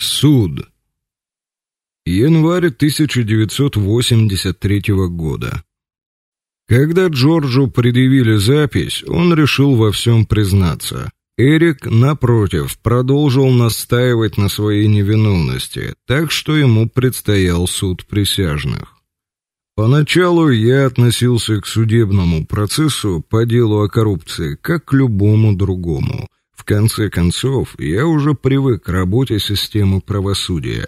Суд. Январь 1983 года. Когда Джорджу предъявили запись, он решил во всем признаться. Эрик, напротив, продолжил настаивать на своей невиновности, так что ему предстоял суд присяжных. Поначалу я относился к судебному процессу по делу о коррупции как к любому другому – конце концов, я уже привык к работе системы правосудия.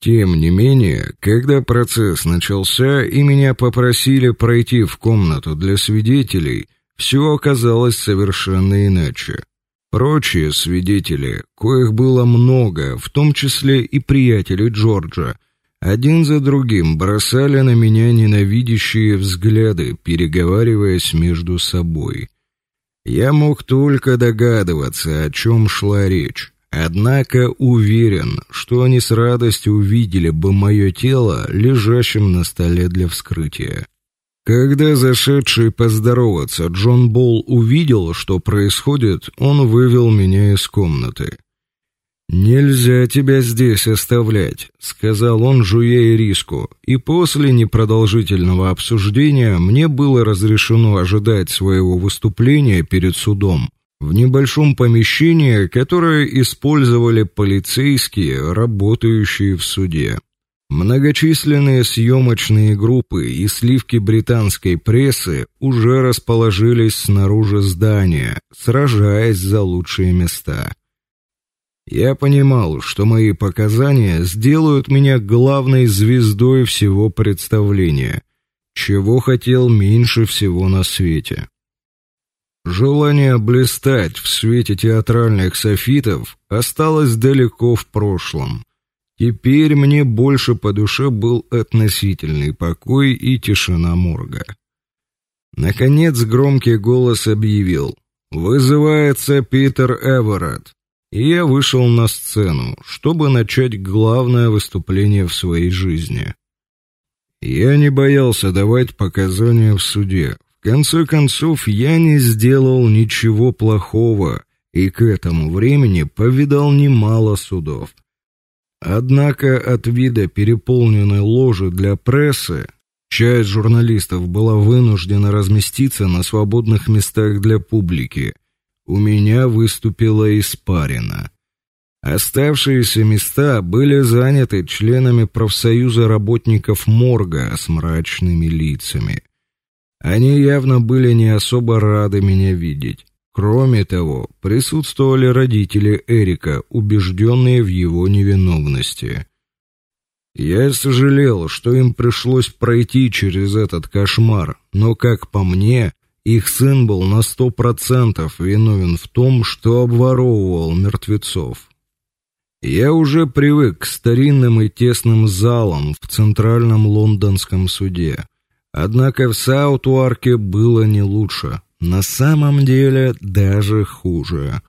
Тем не менее, когда процесс начался и меня попросили пройти в комнату для свидетелей, все оказалось совершенно иначе. Прочие свидетели, коих было много, в том числе и приятели Джорджа, один за другим бросали на меня ненавидящие взгляды, переговариваясь между собой. Я мог только догадываться, о чем шла речь. Однако уверен, что они с радостью увидели бы мое тело лежащим на столе для вскрытия. Когда зашедший поздороваться Джон Болл увидел, что происходит, он вывел меня из комнаты. Нельзя тебя здесь оставлять, сказал он, жуя ириску. И после непродолжительного обсуждения мне было разрешено ожидать своего выступления перед судом в небольшом помещении, которое использовали полицейские, работающие в суде. Многочисленные съемочные группы и сливки британской прессы уже расположились снаружи здания, сражаясь за лучшие места. Я понимал, что мои показания сделают меня главной звездой всего представления, чего хотел меньше всего на свете. Желание блистать в свете театральных софитов осталось далеко в прошлом. Теперь мне больше по душе был относительный покой и тишина морга. Наконец громкий голос объявил: "Вызывается Питер Эверетт" и я вышел на сцену, чтобы начать главное выступление в своей жизни. Я не боялся давать показания в суде. В конце концов, я не сделал ничего плохого, и к этому времени повидал немало судов. Однако от вида переполненной ложи для прессы часть журналистов была вынуждена разместиться на свободных местах для публики, у меня выступила испарина. Оставшиеся места были заняты членами профсоюза работников морга с мрачными лицами. Они явно были не особо рады меня видеть. Кроме того, присутствовали родители Эрика, убежденные в его невиновности. Я сожалел, что им пришлось пройти через этот кошмар, но как по мне, их сын был на сто процентов виновен в том, что обворовывал мертвецов. Я уже привык к старинным и тесным залам в центральном лондонском суде. Однако в Саутуарке было не лучше. На самом деле даже хуже.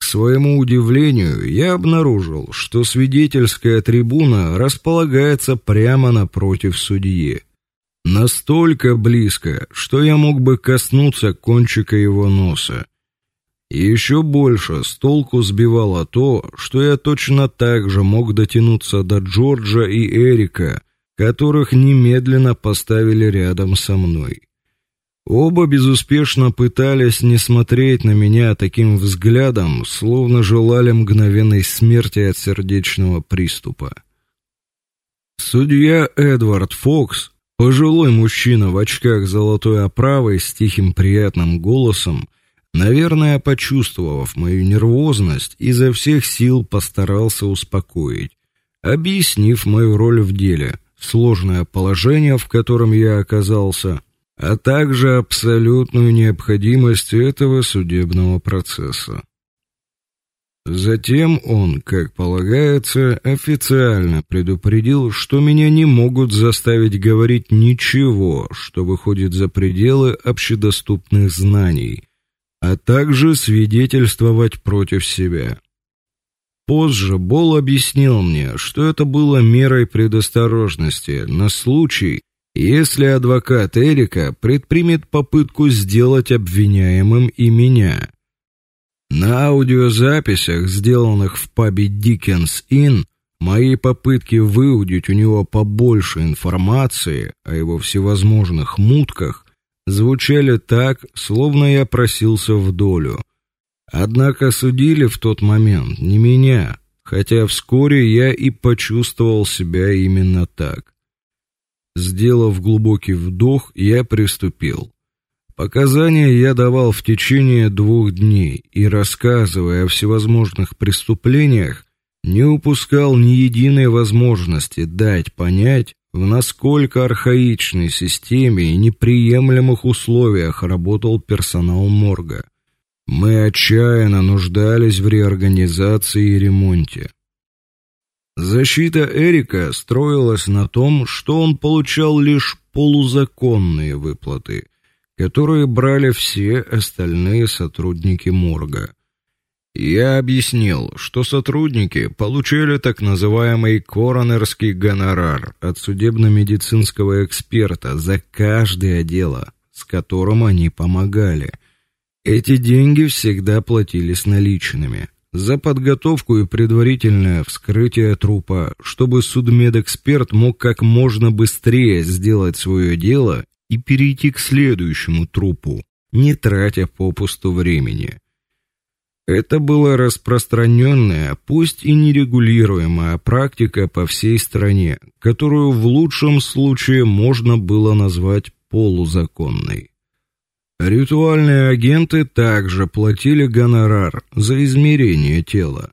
К своему удивлению, я обнаружил, что свидетельская трибуна располагается прямо напротив судьи. Настолько близко, что я мог бы коснуться кончика его носа. И еще больше с толку сбивало то, что я точно так же мог дотянуться до Джорджа и Эрика, которых немедленно поставили рядом со мной. Оба безуспешно пытались не смотреть на меня таким взглядом, словно желали мгновенной смерти от сердечного приступа. Судья Эдвард Фокс Пожилой мужчина в очках золотой оправой с тихим приятным голосом, наверное, почувствовав мою нервозность, изо всех сил постарался успокоить, объяснив мою роль в деле, сложное положение, в котором я оказался, а также абсолютную необходимость этого судебного процесса. Затем он, как полагается, официально предупредил, что меня не могут заставить говорить ничего, что выходит за пределы общедоступных знаний, а также свидетельствовать против себя. Позже Бол объяснил мне, что это было мерой предосторожности на случай, если адвокат Эрика предпримет попытку сделать обвиняемым и меня. На аудиозаписях, сделанных в пабе Dickens Inn, мои попытки выудить у него побольше информации о его всевозможных мутках звучали так, словно я просился в долю. Однако судили в тот момент не меня, хотя вскоре я и почувствовал себя именно так. Сделав глубокий вдох, я приступил. Показания я давал в течение двух дней и рассказывая о всевозможных преступлениях, не упускал ни единой возможности дать понять, в насколько архаичной системе и неприемлемых условиях работал персонал морга. Мы отчаянно нуждались в реорганизации и ремонте. Защита Эрика строилась на том, что он получал лишь полузаконные выплаты, которые брали все остальные сотрудники морга. Я объяснил, что сотрудники получали так называемый коронерский гонорар от судебно-медицинского эксперта за каждое дело, с которым они помогали. Эти деньги всегда платились наличными за подготовку и предварительное вскрытие трупа, чтобы судмедэксперт мог как можно быстрее сделать свое дело и перейти к следующему трупу, не тратя попусту времени. Это была распространенная, пусть и нерегулируемая практика по всей стране, которую в лучшем случае можно было назвать полузаконной. Ритуальные агенты также платили гонорар за измерение тела.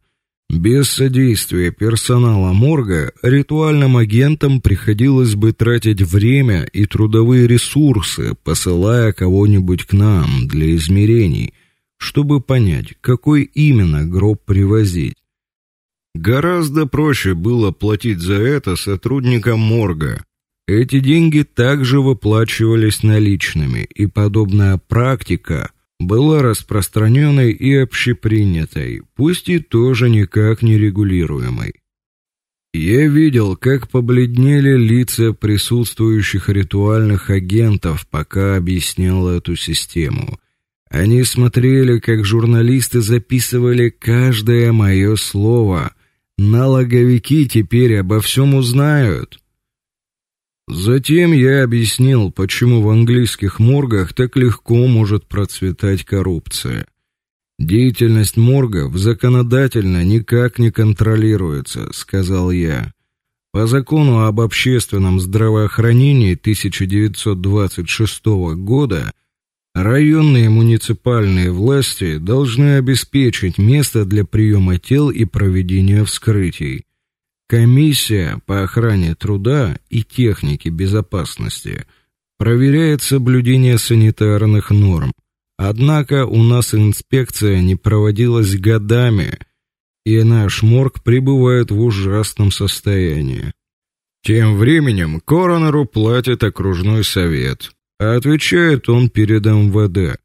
Без содействия персонала морга ритуальным агентам приходилось бы тратить время и трудовые ресурсы, посылая кого-нибудь к нам для измерений, чтобы понять, какой именно гроб привозить. Гораздо проще было платить за это сотрудникам морга, эти деньги также выплачивались наличными, и подобная практика была распространенной и общепринятой, пусть и тоже никак не регулируемой. Я видел, как побледнели лица присутствующих ритуальных агентов, пока объяснял эту систему. Они смотрели, как журналисты записывали каждое мое слово. Налоговики теперь обо всем узнают. Затем я объяснил, почему в английских моргах так легко может процветать коррупция. Деятельность моргов законодательно никак не контролируется, сказал я. По закону об общественном здравоохранении 1926 года районные муниципальные власти должны обеспечить место для приема тел и проведения вскрытий. Комиссия по охране труда и техники безопасности проверяет соблюдение санитарных норм. Однако у нас инспекция не проводилась годами, и наш морг пребывает в ужасном состоянии. Тем временем коронеру платит окружной совет, а отвечает он перед МВД.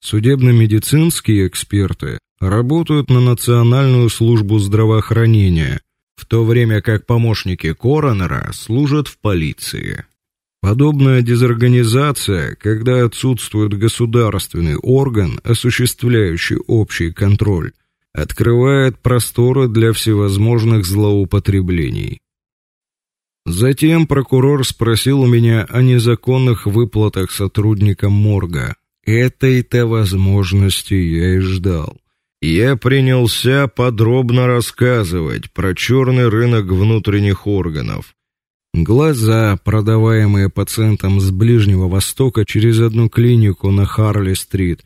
Судебно-медицинские эксперты работают на Национальную службу здравоохранения – в то время как помощники коронера служат в полиции. Подобная дезорганизация, когда отсутствует государственный орган, осуществляющий общий контроль, открывает просторы для всевозможных злоупотреблений. Затем прокурор спросил у меня о незаконных выплатах сотрудникам морга. Этой-то возможности я и ждал я принялся подробно рассказывать про черный рынок внутренних органов. Глаза, продаваемые пациентам с Ближнего Востока через одну клинику на Харли-стрит,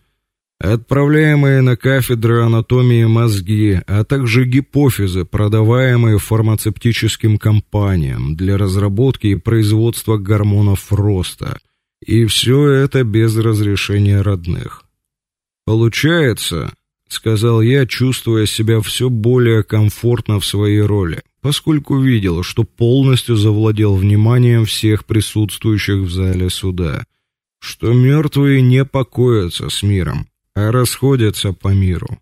отправляемые на кафедры анатомии мозги, а также гипофизы, продаваемые фармацевтическим компаниям для разработки и производства гормонов роста. И все это без разрешения родных. Получается, сказал я, чувствуя себя все более комфортно в своей роли, поскольку видел, что полностью завладел вниманием всех присутствующих в зале суда, что мертвые не покоятся с миром, а расходятся по миру.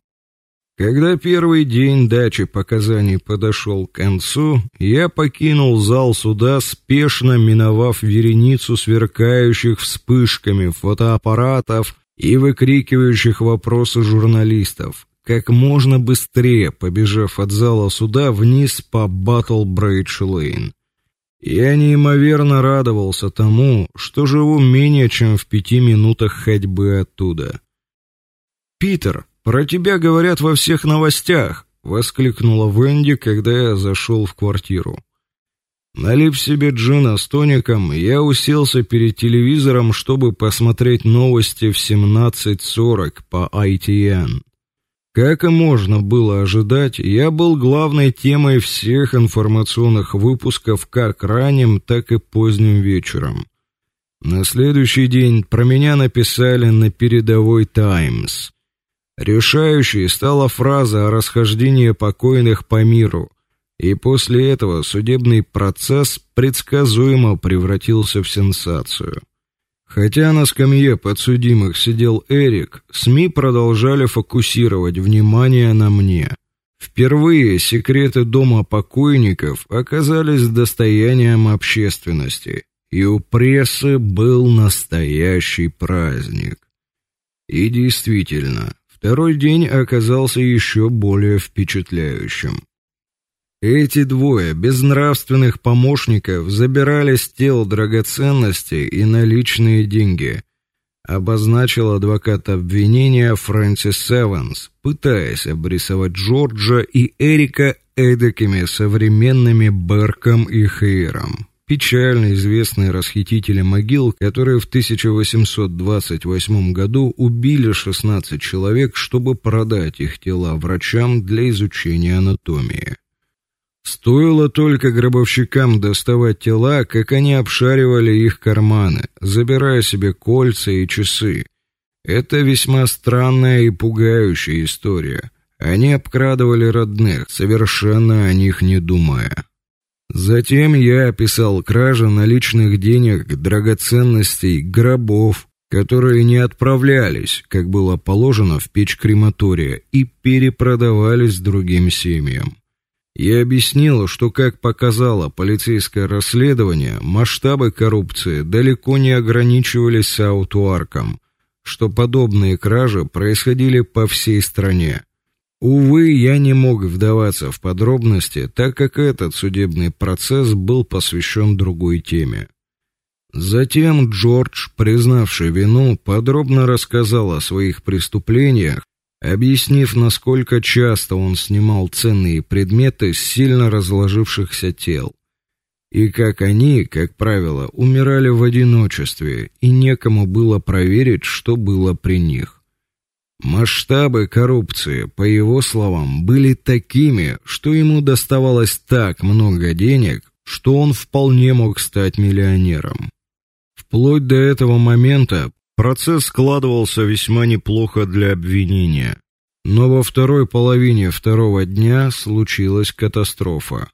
Когда первый день дачи показаний подошел к концу, я покинул зал суда, спешно миновав вереницу сверкающих вспышками фотоаппаратов и выкрикивающих вопросы журналистов, как можно быстрее побежав от зала суда вниз по Батл-Брейдж-Лейн. Я неимоверно радовался тому, что живу менее чем в пяти минутах ходьбы оттуда. Питер, про тебя говорят во всех новостях, воскликнула Венди, когда я зашел в квартиру. Налив себе джина с тоником, я уселся перед телевизором, чтобы посмотреть новости в 17:40 по ITN. Как и можно было ожидать, я был главной темой всех информационных выпусков как ранним, так и поздним вечером. На следующий день про меня написали на передовой Times. Решающей стала фраза о расхождении покойных по миру, и после этого судебный процесс предсказуемо превратился в сенсацию. Хотя на скамье подсудимых сидел Эрик, СМИ продолжали фокусировать внимание на мне. Впервые секреты дома покойников оказались достоянием общественности, и у прессы был настоящий праздник. И действительно, второй день оказался еще более впечатляющим. Эти двое безнравственных помощников забирали с тел драгоценности и наличные деньги, обозначил адвокат обвинения Фрэнсис Эванс, пытаясь обрисовать Джорджа и Эрика эдакими современными Берком и Хейром, печально известные расхитители могил, которые в 1828 году убили 16 человек, чтобы продать их тела врачам для изучения анатомии. Стоило только гробовщикам доставать тела, как они обшаривали их карманы, забирая себе кольца и часы. Это весьма странная и пугающая история. Они обкрадывали родных, совершенно о них не думая. Затем я описал кражи наличных денег, драгоценностей, гробов, которые не отправлялись, как было положено, в печь крематория и перепродавались другим семьям. Я объяснила, что, как показало полицейское расследование, масштабы коррупции далеко не ограничивались Саутуарком, что подобные кражи происходили по всей стране. Увы, я не мог вдаваться в подробности, так как этот судебный процесс был посвящен другой теме. Затем Джордж, признавший вину, подробно рассказал о своих преступлениях объяснив, насколько часто он снимал ценные предметы с сильно разложившихся тел, и как они, как правило, умирали в одиночестве, и некому было проверить, что было при них. Масштабы коррупции, по его словам, были такими, что ему доставалось так много денег, что он вполне мог стать миллионером. Вплоть до этого момента Процесс складывался весьма неплохо для обвинения, но во второй половине второго дня случилась катастрофа.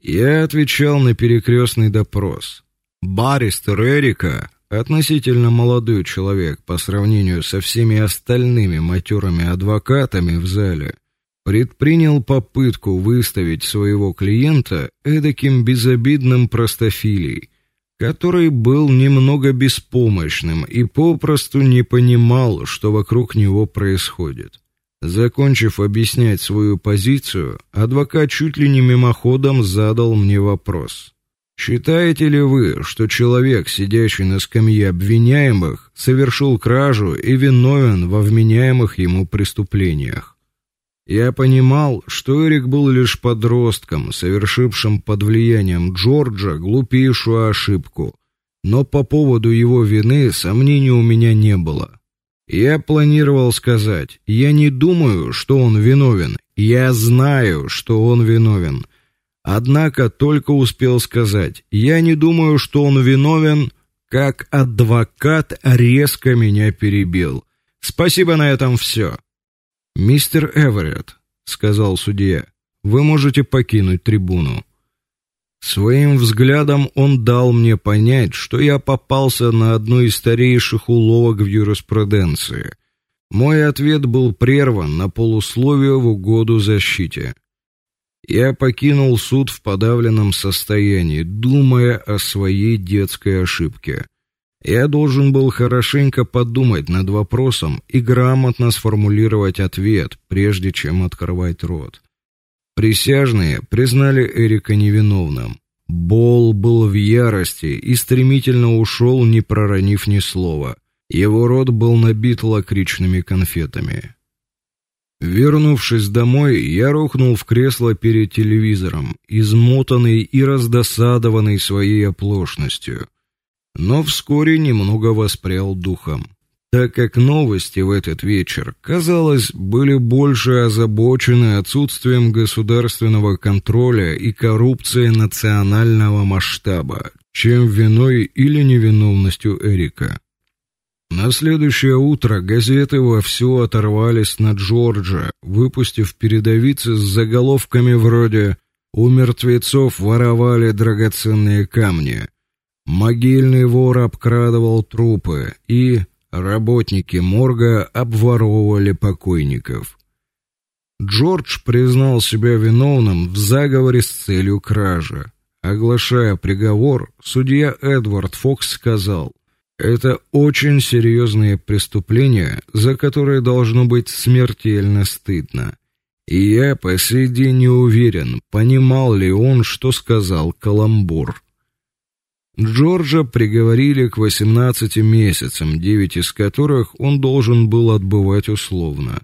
Я отвечал на перекрестный допрос. Баристер Эрика, относительно молодой человек по сравнению со всеми остальными матерыми адвокатами в зале, предпринял попытку выставить своего клиента эдаким безобидным простофилей, который был немного беспомощным и попросту не понимал, что вокруг него происходит. Закончив объяснять свою позицию, адвокат чуть ли не мимоходом задал мне вопрос. Считаете ли вы, что человек, сидящий на скамье обвиняемых, совершил кражу и виновен во вменяемых ему преступлениях? Я понимал, что Эрик был лишь подростком, совершившим под влиянием Джорджа глупейшую ошибку, но по поводу его вины сомнений у меня не было. Я планировал сказать: "Я не думаю, что он виновен. Я знаю, что он виновен". Однако только успел сказать: "Я не думаю, что он виновен", как адвокат резко меня перебил. Спасибо, на этом все. Мистер Эверетт, сказал судья, вы можете покинуть трибуну. Своим взглядом он дал мне понять, что я попался на одну из старейших уловок в юриспруденции. Мой ответ был прерван на полусловие в угоду защите. Я покинул суд в подавленном состоянии, думая о своей детской ошибке. Я должен был хорошенько подумать над вопросом и грамотно сформулировать ответ, прежде чем открывать рот. Присяжные признали Эрика невиновным. Бол был в ярости и стремительно ушел, не проронив ни слова. Его рот был набит лакричными конфетами. Вернувшись домой, я рухнул в кресло перед телевизором, измотанный и раздосадованный своей оплошностью. Но вскоре немного воспрял духом, так как новости в этот вечер, казалось, были больше озабочены отсутствием государственного контроля и коррупцией национального масштаба, чем виной или невиновностью Эрика. На следующее утро газеты вовсю оторвались на Джорджа, выпустив передовицы с заголовками вроде «У мертвецов воровали драгоценные камни», «Могильный вор обкрадывал трупы» и «Работники морга обворовывали покойников». Джордж признал себя виновным в заговоре с целью кражи. Оглашая приговор, судья Эдвард Фокс сказал: это очень серьезные преступления, за которые должно быть смертельно стыдно. И я по сей день не уверен, понимал ли он, что сказал каламбур. Джорджа приговорили к 18 месяцам, девять из которых он должен был отбывать условно.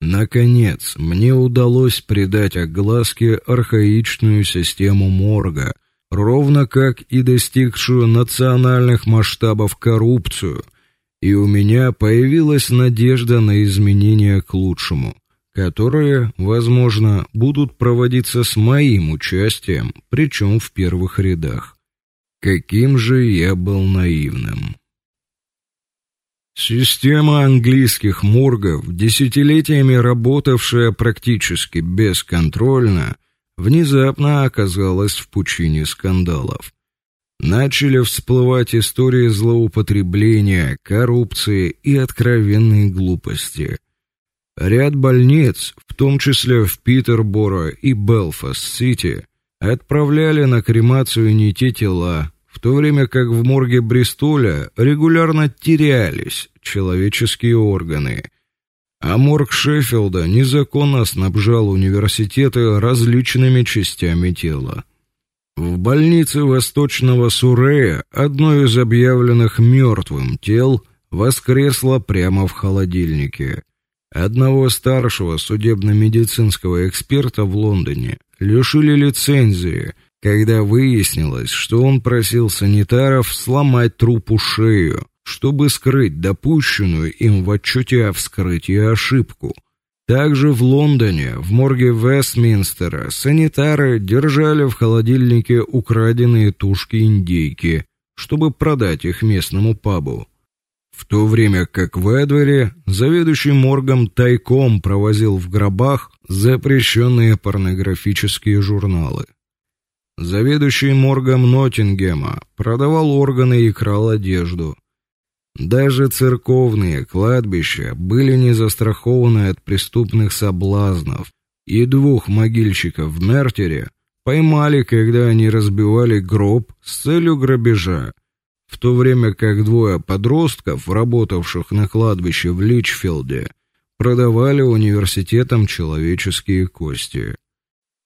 Наконец, мне удалось придать огласке архаичную систему морга — ровно как и достигшую национальных масштабов коррупцию, и у меня появилась надежда на изменения к лучшему, которые, возможно, будут проводиться с моим участием, причем в первых рядах. Каким же я был наивным. Система английских моргов, десятилетиями работавшая практически бесконтрольно, внезапно оказалась в пучине скандалов. Начали всплывать истории злоупотребления, коррупции и откровенной глупости. Ряд больниц, в том числе в Питерборо и Белфаст-Сити, отправляли на кремацию не те тела, в то время как в морге Бристоля регулярно терялись человеческие органы – а морг Шеффилда незаконно снабжал университеты различными частями тела. В больнице Восточного Сурея одно из объявленных мертвым тел воскресло прямо в холодильнике. Одного старшего судебно-медицинского эксперта в Лондоне лишили лицензии, когда выяснилось, что он просил санитаров сломать трупу шею чтобы скрыть допущенную им в отчете о вскрытии ошибку. Также в Лондоне, в морге Вестминстера, санитары держали в холодильнике украденные тушки индейки, чтобы продать их местному пабу. В то время как в Эдвере заведующий моргом тайком провозил в гробах запрещенные порнографические журналы. Заведующий моргом Ноттингема продавал органы и крал одежду. Даже церковные кладбища были не застрахованы от преступных соблазнов, и двух могильщиков в Мертере поймали, когда они разбивали гроб с целью грабежа, в то время как двое подростков, работавших на кладбище в Личфилде, продавали университетам человеческие кости.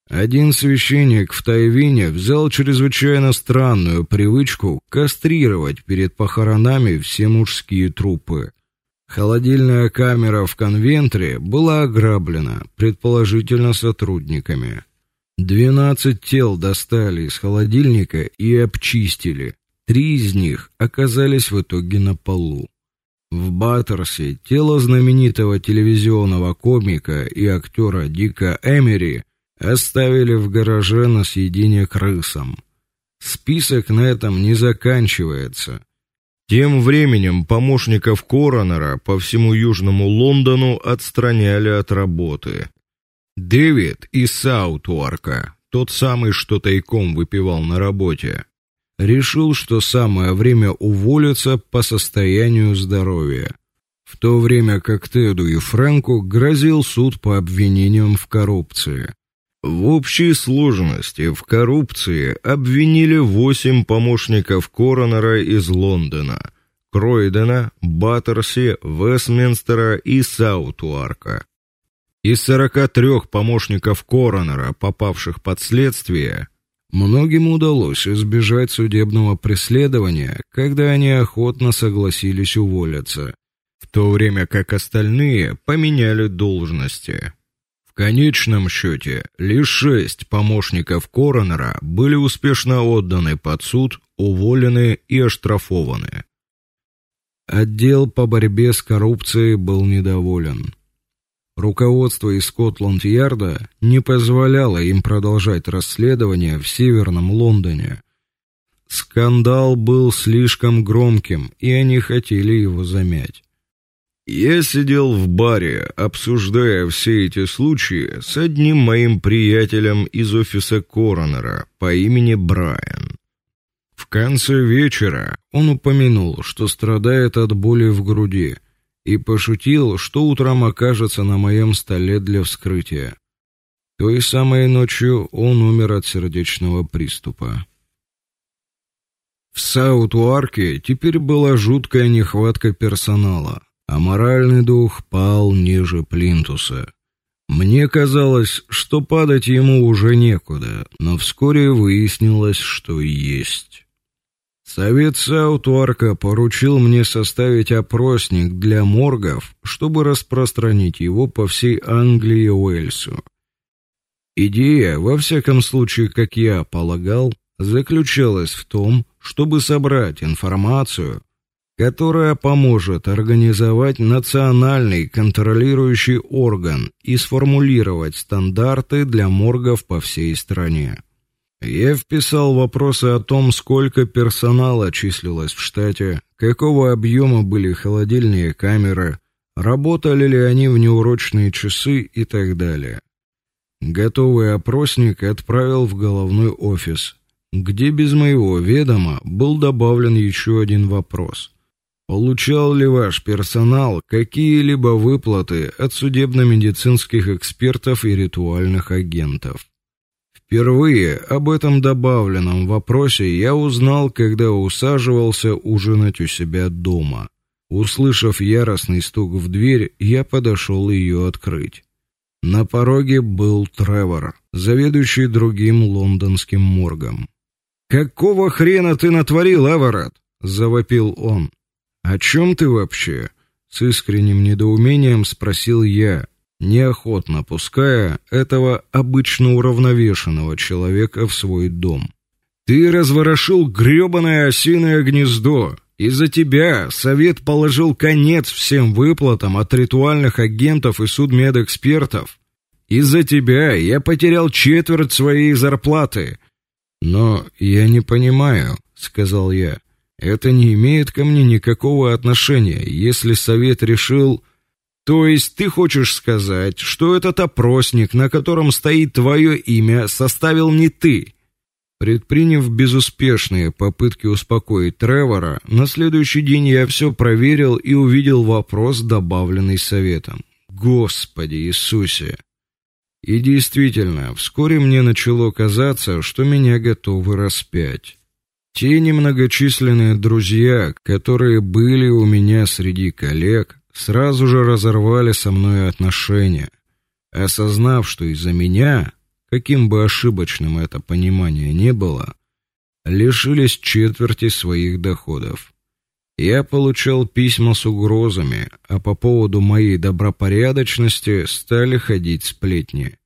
Один священник в Тайвине взял чрезвычайно странную привычку кастрировать перед похоронами все мужские трупы. Холодильная камера в конвентре была ограблена, предположительно сотрудниками. Двенадцать тел достали из холодильника и обчистили. Три из них оказались в итоге на полу. В Баттерсе тело знаменитого телевизионного комика и актера Дика Эмери оставили в гараже на съедение крысам. Список на этом не заканчивается. Тем временем помощников коронера по всему южному Лондону отстраняли от работы. Дэвид из Саутуарка, тот самый, что тайком выпивал на работе, решил, что самое время уволиться по состоянию здоровья, в то время как Теду и Фрэнку грозил суд по обвинениям в коррупции. В общей сложности в коррупции обвинили восемь помощников коронера из Лондона: Кройдена, Баттерси, Вестминстера и Саутуарка. Из 43 помощников коронера, попавших под следствие, многим удалось избежать судебного преследования, когда они охотно согласились уволиться, в то время как остальные поменяли должности. В конечном счете, лишь шесть помощников коронера были успешно отданы под суд, уволены и оштрафованы. Отдел по борьбе с коррупцией был недоволен. Руководство из Скотланд-Ярда не позволяло им продолжать расследование в Северном Лондоне. Скандал был слишком громким, и они хотели его замять. Я сидел в баре, обсуждая все эти случаи с одним моим приятелем из офиса коронера по имени Брайан. В конце вечера он упомянул, что страдает от боли в груди и пошутил, что утром окажется на моем столе для вскрытия. Той самой ночью он умер от сердечного приступа. В Саут-Уарке теперь была жуткая нехватка персонала, а моральный дух пал ниже плинтуса. Мне казалось, что падать ему уже некуда, но вскоре выяснилось, что есть. Совет Саутуарка поручил мне составить опросник для моргов, чтобы распространить его по всей Англии и Уэльсу. Идея, во всяком случае, как я полагал, заключалась в том, чтобы собрать информацию, которая поможет организовать национальный контролирующий орган и сформулировать стандарты для моргов по всей стране. Я вписал вопросы о том, сколько персонала числилось в штате, какого объема были холодильные камеры, работали ли они в неурочные часы и так далее. Готовый опросник отправил в головной офис, где без моего ведома был добавлен еще один вопрос. Получал ли ваш персонал какие-либо выплаты от судебно-медицинских экспертов и ритуальных агентов? Впервые об этом добавленном вопросе я узнал, когда усаживался ужинать у себя дома. Услышав яростный стук в дверь, я подошел ее открыть. На пороге был Тревор, заведующий другим лондонским моргом. "Какого хрена ты натворил, Эверетт?" завопил он. "О чем ты вообще?" с искренним недоумением спросил я, неохотно пуская этого обычно уравновешенного человека в свой дом. Ты разворошил грёбаное осиное гнездо. Из-за тебя совет положил конец всем выплатам от ритуальных агентов и судмедэкспертов. Из-за тебя я потерял четверть своей зарплаты. Но я не понимаю, сказал я. Это не имеет ко мне никакого отношения, если совет решил то есть ты хочешь сказать, что этот опросник, на котором стоит твое имя, составил не ты? Предприняв безуспешные попытки успокоить Тревора, на следующий день я все проверил и увидел вопрос, добавленный советом. Господи Иисусе! И действительно, вскоре мне начало казаться, что меня готовы распять. Те немногочисленные друзья, которые были у меня среди коллег, сразу же разорвали со мной отношения, осознав, что из-за меня, каким бы ошибочным это понимание не было, лишились четверти своих доходов. Я получал письма с угрозами, а по поводу моей добропорядочности стали ходить сплетни.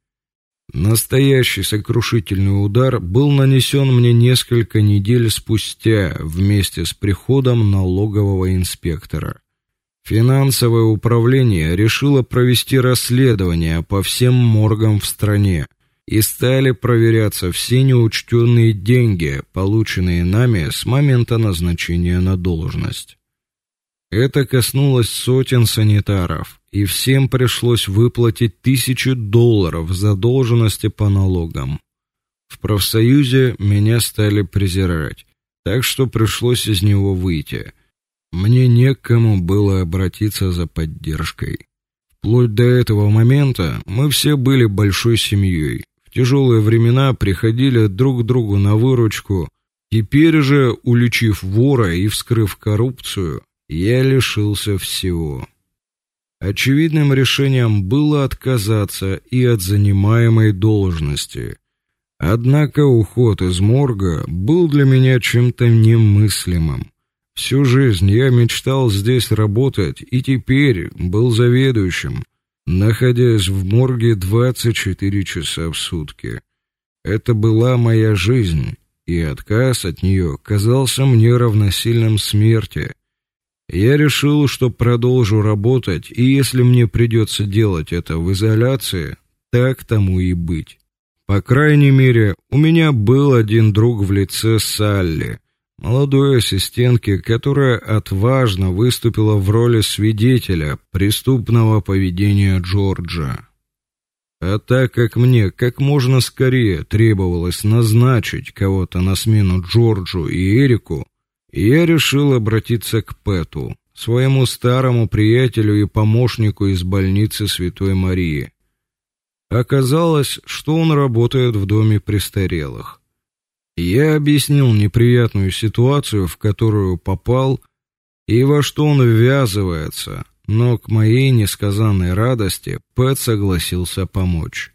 Настоящий сокрушительный удар был нанесен мне несколько недель спустя вместе с приходом налогового инспектора. Финансовое управление решило провести расследование по всем моргам в стране, и стали проверяться все неучтенные деньги, полученные нами с момента назначения на должность. Это коснулось сотен санитаров, и всем пришлось выплатить тысячи долларов задолженности по налогам. В профсоюзе меня стали презирать, так что пришлось из него выйти. Мне некому было обратиться за поддержкой. Вплоть до этого момента мы все были большой семьей, в тяжелые времена приходили друг другу на выручку. Теперь же, уличив вора и вскрыв коррупцию, я лишился всего. Очевидным решением было отказаться и от занимаемой должности. Однако уход из морга был для меня чем-то немыслимым. Всю жизнь я мечтал здесь работать и теперь был заведующим, находясь в морге 24 часа в сутки. Это была моя жизнь, и отказ от нее казался мне равносильным смерти. Я решил, что продолжу работать, и если мне придется делать это в изоляции, так тому и быть. По крайней мере, у меня был один друг в лице Салли, молодой ассистентки, которая отважно выступила в роли свидетеля преступного поведения Джорджа. А так как мне как можно скорее требовалось назначить кого-то на смену Джорджу и Эрику, я решил обратиться к Пэту, своему старому приятелю и помощнику из больницы Святой Марии. Оказалось, что он работает в доме престарелых. Я объяснил неприятную ситуацию, в которую попал, и во что он ввязывается, но к моей несказанной радости Пэт согласился помочь.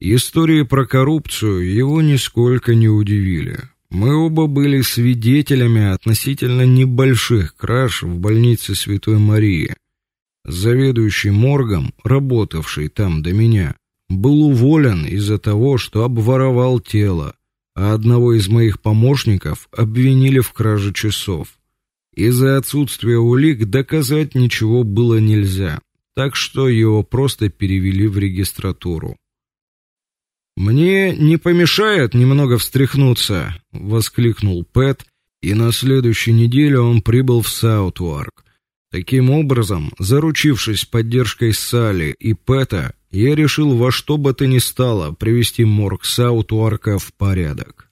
Истории про коррупцию его нисколько не удивили. Мы оба были свидетелями относительно небольших краж в больнице Святой Марии. Заведующий моргом, работавший там до меня, был уволен из-за того, что обворовал тело, а одного из моих помощников обвинили в краже часов. Из-за отсутствия улик доказать ничего было нельзя, так что его просто перевели в регистратуру. Мне не помешает немного встряхнуться, воскликнул Пэт, и на следующей неделе он прибыл в Саутварк. Таким образом, заручившись поддержкой Салли и Пэта, я решил во что бы то ни стало привести морг Саутварка в порядок.